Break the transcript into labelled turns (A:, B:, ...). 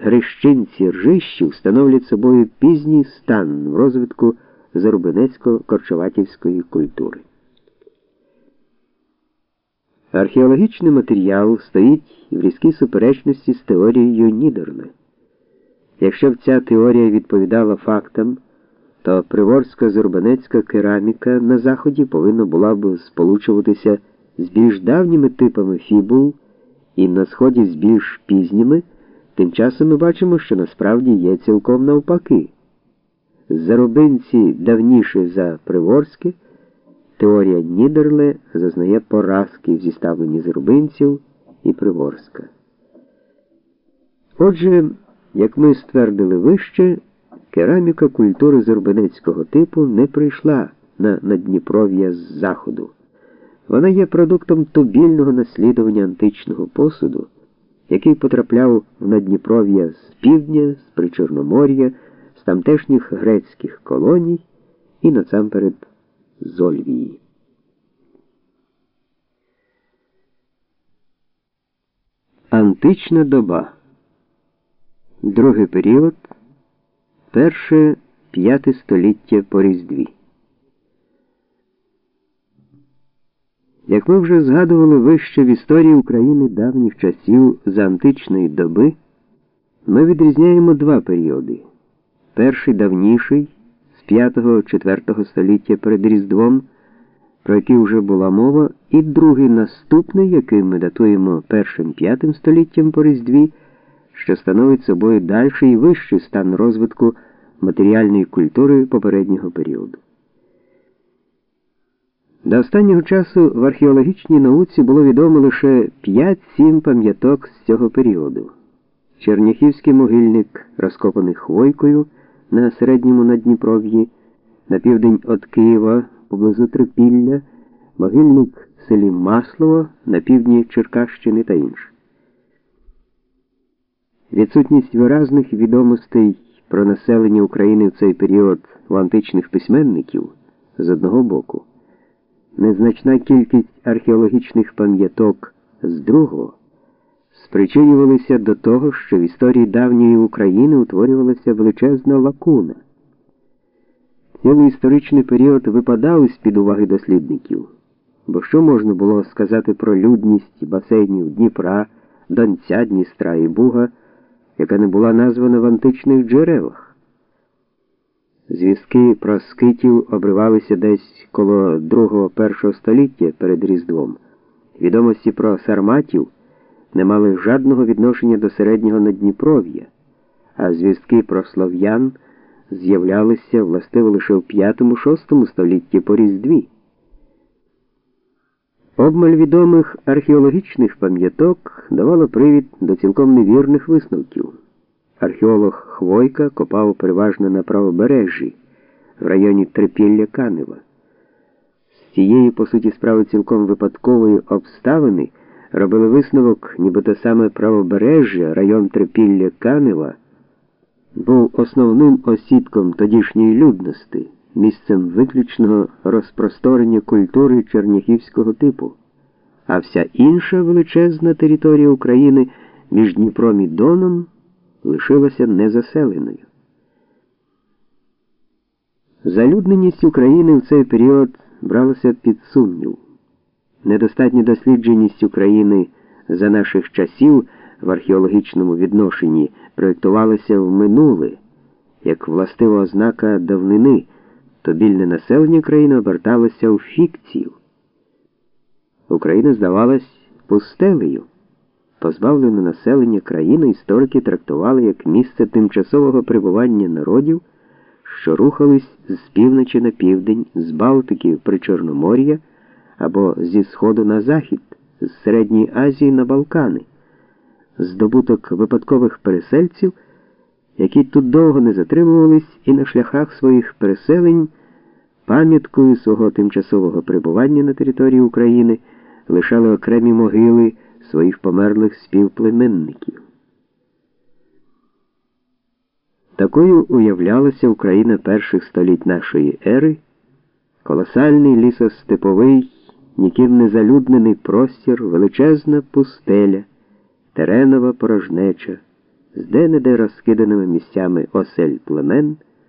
A: Грищинці ржищів становлять собою пізній стан в розвитку зарубинецько-корчоватівської культури. Археологічний матеріал стоїть в різкій суперечності з теорією Нідерна. Якщо б ця теорія відповідала фактам, то приворська зурбанецька кераміка на Заході повинна була б сполучуватися з більш давніми типами фібул і на сході з більш пізніми, тим часом ми бачимо, що насправді є цілком навпаки. Зарубинці давніше за приворське, теорія Нідерле зазнає поразки в зіставленні зарубинців і приворська. Отже, як ми ствердили вище, кераміка культури зурбинецького типу не прийшла на Надніпров'я з заходу. Вона є продуктом тубільного наслідування античного посуду, який потрапляв в Надніпров'я з півдня, з Причорномор'я, з тамтешніх грецьких колоній і насамперед з Ольвії. Антична доба. Другий період. Перше п'яте століття по Різдві. Як ми вже згадували вище в історії України давніх часів за античної доби, ми відрізняємо два періоди. Перший давніший з 5-4 століття перед Різдвом, про який вже була мова, і другий наступний, який ми датуємо першим п'ятим століттям по Різдві, що становить собою дальший і вищий стан розвитку матеріальної культури попереднього періоду. До останнього часу в археологічній науці було відомо лише 5-7 пам'яток з цього періоду. Черняхівський могильник, розкопаний хвойкою на середньому Надніпров'ї, на південь від Києва поблизу Трипілля, могильник в селі Маслово на півдні Черкащини та інше. Відсутність виразних відомостей про населення України в цей період у античних письменників з одного боку. Незначна кількість археологічних пам'яток з другого спричинювалися до того, що в історії давньої України утворювалася величезна лакуна. Цілий історичний період випадав з під уваги дослідників, бо що можна було сказати про людність басейнів Дніпра, Донця, Дністра і Буга, яка не була названа в античних джерелах? Звістки про скитів обривалися десь коло 2-1 століття перед Різдвом. Відомості про сарматів не мали жадного відношення до середнього Надніпров'я, а звістки про слов'ян з'являлися властиво лише в 5-6 столітті по Різдві. Обмаль відомих археологічних пам'яток давало привід до цілком невірних висновків. Археолог Хвойка копав переважно на правобережжі в районі Трипілля Канева. З цієї, по суті, справи цілком випадкової обставини робили висновок, нібито саме правобережжя, район Трипілля Канева, був основним осідком тодішньої людності, місцем виключного розпросторення культури черняхівського типу, а вся інша величезна територія України між Дніпром і Доном лишилася незаселеною. Залюдненість України в цей період бралася під сумнів. Недостатня дослідженість України за наших часів в археологічному відношенні проєктувалася в минуле, як властива ознака давнини, то більне населення країни оберталося у фікцію. Україна здавалась пустелею. Позбавлене населення країни історики трактували як місце тимчасового прибування народів, що рухались з півночі на південь, з Балтики при Чорномор'я або зі сходу на захід, з Середньої Азії на Балкани, здобуток випадкових пересельців, які тут довго не затримувались і на шляхах своїх переселень пам'яткою свого тимчасового прибування на території України лишали окремі могили своїх померлих співплеменників. Такою уявлялася Україна перших століть нашої ери, колосальний лісостеповий, ніким не залюднений простір, величезна пустеля, теренова порожнеча, з де-не-де розкиданими місцями осель племен.